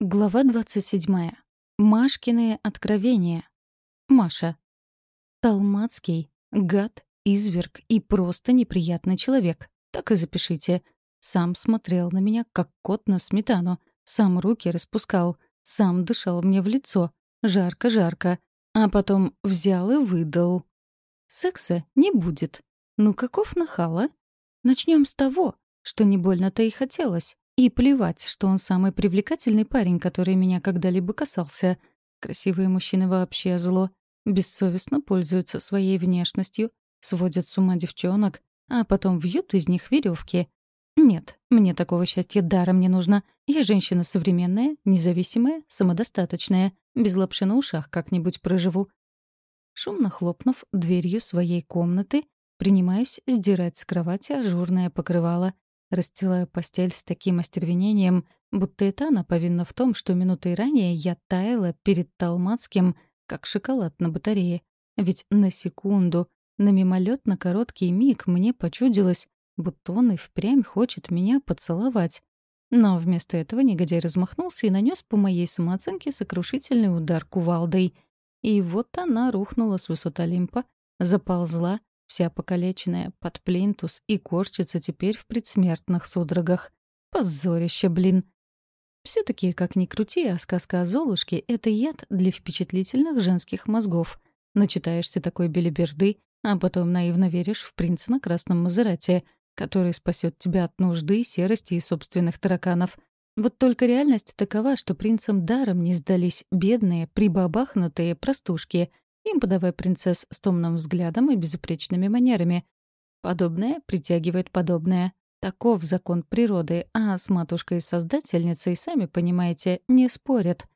Глава 27. Машкины откровения. Маша. Талмацкий, гад, изверг и просто неприятный человек. Так и запишите. Сам смотрел на меня, как кот на сметану. Сам руки распускал. Сам дышал мне в лицо. Жарко-жарко. А потом взял и выдал. Секса не будет. Ну каков нахала? Начнем с того, что не больно-то и хотелось. И плевать, что он самый привлекательный парень, который меня когда-либо касался. Красивые мужчины вообще зло. Бессовестно пользуются своей внешностью, сводят с ума девчонок, а потом вьют из них веревки. Нет, мне такого счастья даром не нужно. Я женщина современная, независимая, самодостаточная. Без лапши на ушах как-нибудь проживу. Шумно хлопнув дверью своей комнаты, принимаюсь сдирать с кровати ажурное покрывало — Расстилаю постель с таким остервенением, будто это она повинна в том, что минутой ранее я таяла перед Талмацким, как шоколад на батарее. Ведь на секунду, на мимолетно короткий миг мне почудилось, будто он и впрямь хочет меня поцеловать. Но вместо этого негодяй размахнулся и нанес по моей самооценке сокрушительный удар кувалдой. И вот она рухнула с высот Олимпа, заползла, вся покалеченная, под плинтус и корчится теперь в предсмертных судорогах. Позорище, блин. все таки как ни крути, а сказка о Золушке — это яд для впечатлительных женских мозгов. Начитаешься такой белиберды, а потом наивно веришь в принца на красном Мазерате, который спасет тебя от нужды, серости и собственных тараканов. Вот только реальность такова, что принцам даром не сдались бедные, прибабахнутые простушки — им подавай принцесс с томным взглядом и безупречными манерами. Подобное притягивает подобное. Таков закон природы, а с матушкой-создательницей, сами понимаете, не спорят.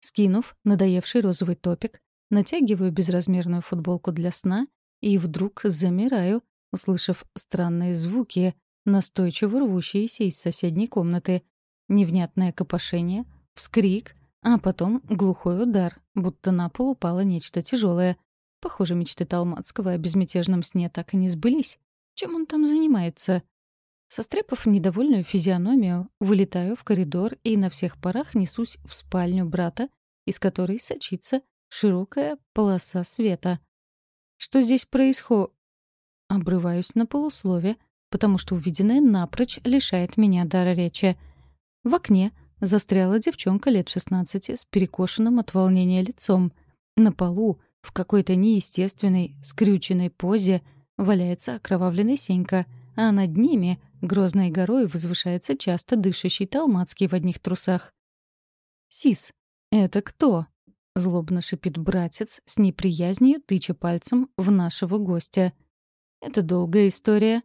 Скинув надоевший розовый топик, натягиваю безразмерную футболку для сна и вдруг замираю, услышав странные звуки, настойчиво рвущиеся из соседней комнаты. Невнятное копошение, вскрик, а потом глухой удар, будто на пол упало нечто тяжелое. Похоже, мечты Талмацкого о безмятежном сне так и не сбылись. Чем он там занимается? Состряпав недовольную физиономию, вылетаю в коридор и на всех парах несусь в спальню брата, из которой сочится широкая полоса света. Что здесь происходит? Обрываюсь на полуслове, потому что увиденное напрочь лишает меня дара речи. В окне застряла девчонка лет 16 с перекошенным от волнения лицом. На полу, в какой-то неестественной, скрюченной позе, валяется окровавленный Сенька, а над ними грозной горой возвышается часто дышащий Талмацкий в одних трусах. «Сис, это кто?» — злобно шипит братец, с неприязнью тыча пальцем в нашего гостя. «Это долгая история».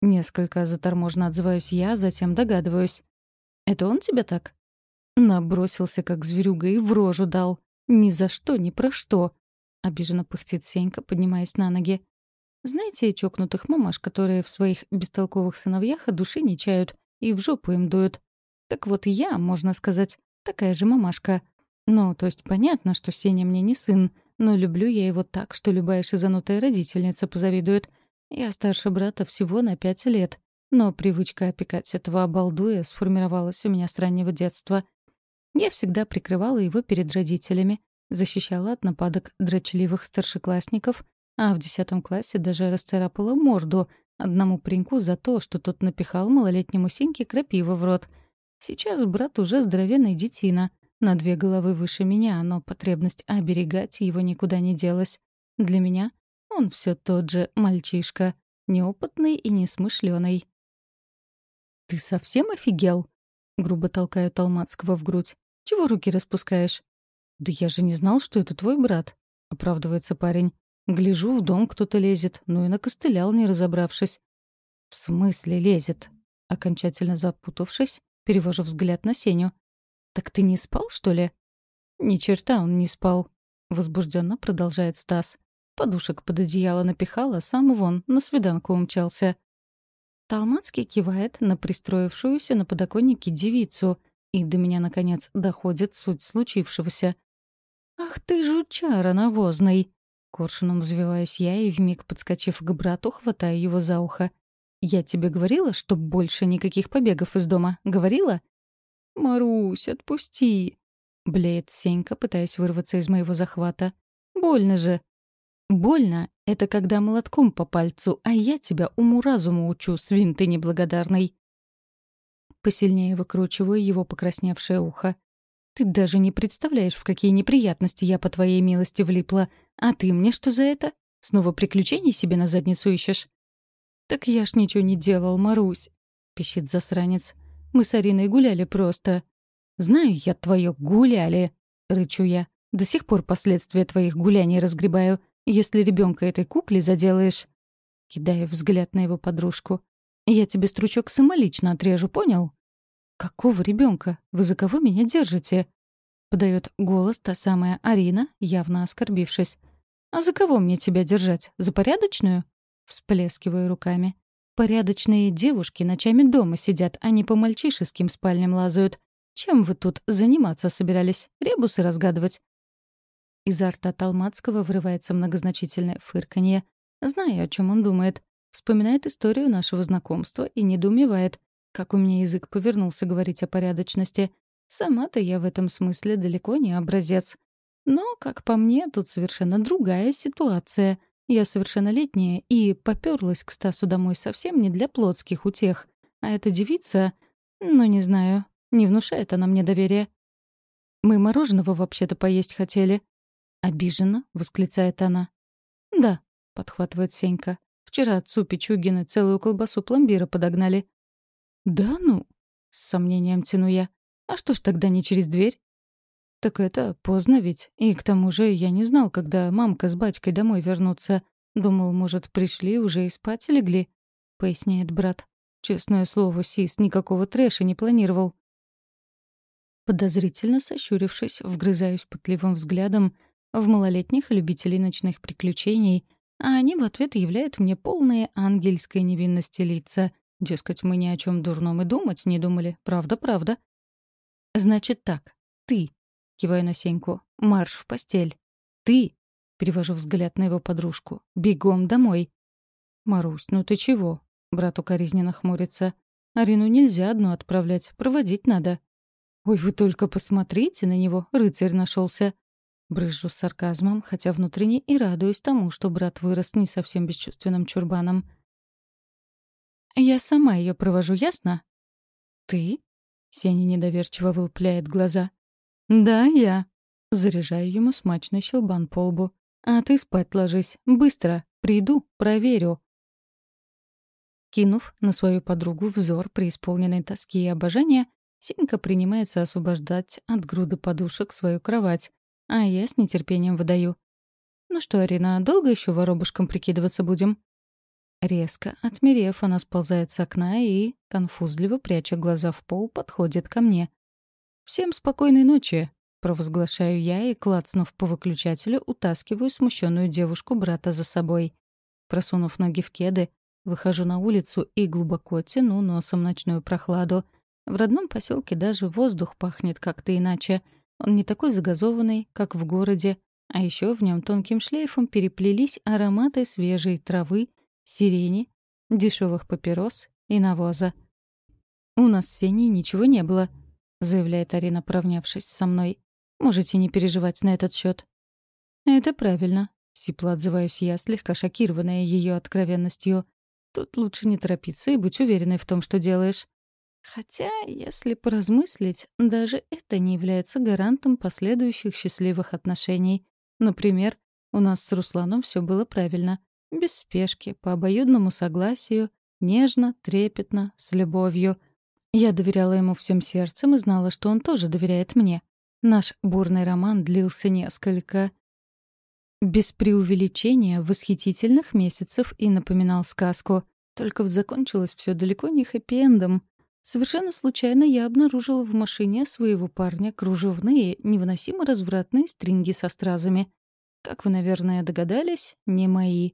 Несколько заторможенно отзываюсь я, затем догадываюсь. «Это он тебя так?» Набросился, как зверюга, и в рожу дал. Ни за что, ни про что. Обиженно пыхтит Сенька, поднимаясь на ноги. Знаете чокнутых мамаш, которые в своих бестолковых сыновьях от души не чают и в жопу им дуют? Так вот я, можно сказать, такая же мамашка. Ну, то есть понятно, что Сеня мне не сын, но люблю я его так, что любая шизанутая родительница позавидует. Я старше брата всего на пять лет, но привычка опекать этого обалдуя сформировалась у меня с раннего детства — я всегда прикрывала его перед родителями, защищала от нападок дрочливых старшеклассников, а в десятом классе даже расцарапала морду одному пареньку за то, что тот напихал малолетнему Сеньке крапива в рот. Сейчас брат уже здоровенный детина, на две головы выше меня, но потребность оберегать его никуда не делась. Для меня он все тот же мальчишка, неопытный и несмышленый. «Ты совсем офигел?» — грубо толкаю Талмацкого в грудь. Чего руки распускаешь?» «Да я же не знал, что это твой брат», — оправдывается парень. «Гляжу, в дом кто-то лезет, ну и накостылял, не разобравшись». «В смысле лезет?» Окончательно запутавшись, перевожу взгляд на Сеню. «Так ты не спал, что ли?» «Ни черта он не спал», — возбужденно продолжает Стас. Подушек под одеяло напихал, а сам вон, на свиданку умчался. Талмацкий кивает на пристроившуюся на подоконнике девицу — и до меня, наконец, доходит суть случившегося. «Ах ты, жучара навозный!» Коршуном взвиваюсь я и, вмиг подскочив к брату, хватаю его за ухо. «Я тебе говорила, что больше никаких побегов из дома? Говорила?» «Марусь, отпусти!» — блеет Сенька, пытаясь вырваться из моего захвата. «Больно же!» «Больно — это когда молотком по пальцу, а я тебя уму-разуму учу, свин ты неблагодарный!» Посильнее выкручиваю его покрасневшее ухо. «Ты даже не представляешь, в какие неприятности я по твоей милости влипла. А ты мне что за это? Снова приключений себе на задницу ищешь?» «Так я ж ничего не делал, Марусь!» — пищит засранец. «Мы с Ариной гуляли просто». «Знаю я твое «гуляли», — рычу я. «До сих пор последствия твоих гуляний разгребаю. Если ребенка этой кукле заделаешь...» Кидаю взгляд на его подружку. «Я тебе стручок самолично отрежу, понял?» «Какого ребенка? Вы за кого меня держите?» Подает голос та самая Арина, явно оскорбившись. «А за кого мне тебя держать? За порядочную?» Всплескиваю руками. «Порядочные девушки ночами дома сидят, а не по мальчишеским спальням лазают. Чем вы тут заниматься собирались? Ребусы разгадывать?» Изо рта Талмацкого вырывается многозначительное фырканье. Знаю, о чем он думает. Вспоминает историю нашего знакомства и недоумевает, как у меня язык повернулся говорить о порядочности. Сама-то я в этом смысле далеко не образец. Но, как по мне, тут совершенно другая ситуация. Я совершеннолетняя и попёрлась к Стасу домой совсем не для плотских утех. А эта девица, ну, не знаю, не внушает она мне доверия. «Мы мороженого вообще-то поесть хотели». «Обиженно», — восклицает она. «Да», — подхватывает Сенька. «Вчера отцу Пичугина целую колбасу пломбира подогнали». «Да ну?» — с сомнением тяну я. «А что ж тогда не через дверь?» «Так это поздно ведь. И к тому же я не знал, когда мамка с батькой домой вернутся. Думал, может, пришли уже и спать легли», — поясняет брат. «Честное слово, Сис никакого трэша не планировал». Подозрительно сощурившись, вгрызаюсь пытливым взглядом в малолетних любителей ночных приключений, а они в ответ являют мне полные ангельской невинности лица. Дескать, мы ни о чем дурном и думать не думали. Правда-правда. «Значит так, ты Киваю на Сеньку. «Марш в постель!» «Ты!» — перевожу взгляд на его подружку. «Бегом домой!» «Марусь, ну ты чего?» — брат укоризненно хмурится. «Арину нельзя одну отправлять, проводить надо». «Ой, вы только посмотрите на него, рыцарь нашелся. Брызжу с сарказмом, хотя внутренне и радуюсь тому, что брат вырос не совсем бесчувственным чурбаном. «Я сама ее провожу, ясно?» «Ты?» — Сеня недоверчиво вылпляет глаза. «Да, я». Заряжаю ему смачный щелбан по лбу. «А ты спать ложись. Быстро. Приду, проверю». Кинув на свою подругу взор преисполненной тоски и обожания, Сенька принимается освобождать от груды подушек свою кровать, а я с нетерпением выдаю. «Ну что, Арина, долго еще воробушком прикидываться будем?» Резко, отмерев, она сползает с окна и, конфузливо пряча глаза в пол, подходит ко мне. «Всем спокойной ночи!» — провозглашаю я и, клацнув по выключателю, утаскиваю смущенную девушку брата за собой. Просунув ноги в кеды, выхожу на улицу и глубоко тяну носом ночную прохладу. В родном поселке даже воздух пахнет как-то иначе. Он не такой загазованный, как в городе, а еще в нем тонким шлейфом переплелись ароматы свежей травы, сирени, дешевых папирос и навоза. У нас с Сеней ничего не было —— заявляет Арина, поравнявшись со мной. «Можете не переживать на этот счет. «Это правильно», — сипло отзываюсь я, слегка шокированная ее откровенностью. «Тут лучше не торопиться и быть уверенной в том, что делаешь». Хотя, если поразмыслить, даже это не является гарантом последующих счастливых отношений. Например, у нас с Русланом все было правильно. Без спешки, по обоюдному согласию, нежно, трепетно, с любовью — я доверяла ему всем сердцем и знала, что он тоже доверяет мне. Наш бурный роман длился несколько... Без преувеличения восхитительных месяцев и напоминал сказку. Только вот закончилось все далеко не хэппи-эндом. Совершенно случайно я обнаружила в машине своего парня кружевные, невыносимо развратные стринги со стразами. Как вы, наверное, догадались, не мои.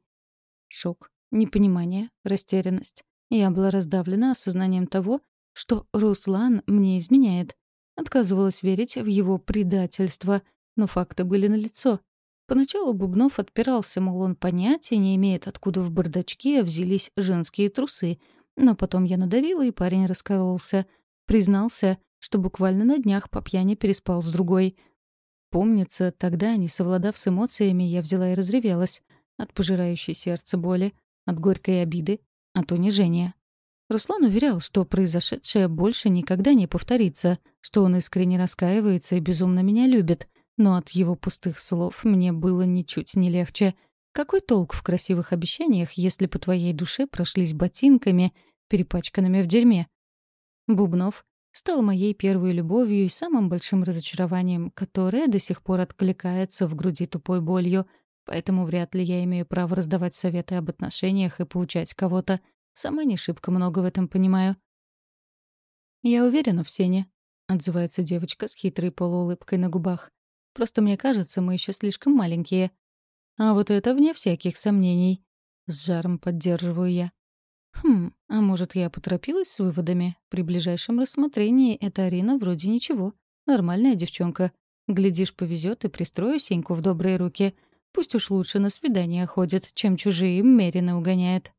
Шок, непонимание, растерянность. Я была раздавлена осознанием того, что Руслан мне изменяет. Отказывалась верить в его предательство, но факты были налицо. Поначалу Бубнов отпирался, мол, он понятия не имеет, откуда в бардачке взялись женские трусы. Но потом я надавила, и парень раскололся. Признался, что буквально на днях по пьяни переспал с другой. Помнится, тогда, не совладав с эмоциями, я взяла и разревелась. От пожирающей сердце боли, от горькой обиды, от унижения. Руслан уверял, что произошедшее больше никогда не повторится, что он искренне раскаивается и безумно меня любит, но от его пустых слов мне было ничуть не легче. Какой толк в красивых обещаниях, если по твоей душе прошлись ботинками, перепачканными в дерьме? Бубнов стал моей первой любовью и самым большим разочарованием, которое до сих пор откликается в груди тупой болью, поэтому вряд ли я имею право раздавать советы об отношениях и поучать кого-то. Сама не шибко много в этом понимаю. «Я уверена в Сене», — отзывается девочка с хитрой полуулыбкой на губах. «Просто мне кажется, мы еще слишком маленькие». «А вот это вне всяких сомнений», — с жаром поддерживаю я. Хм, а может, я поторопилась с выводами? При ближайшем рассмотрении эта Арина вроде ничего. Нормальная девчонка. Глядишь, повезет и пристрою Сеньку в добрые руки. Пусть уж лучше на свидание ходит, чем чужие мерины угоняет.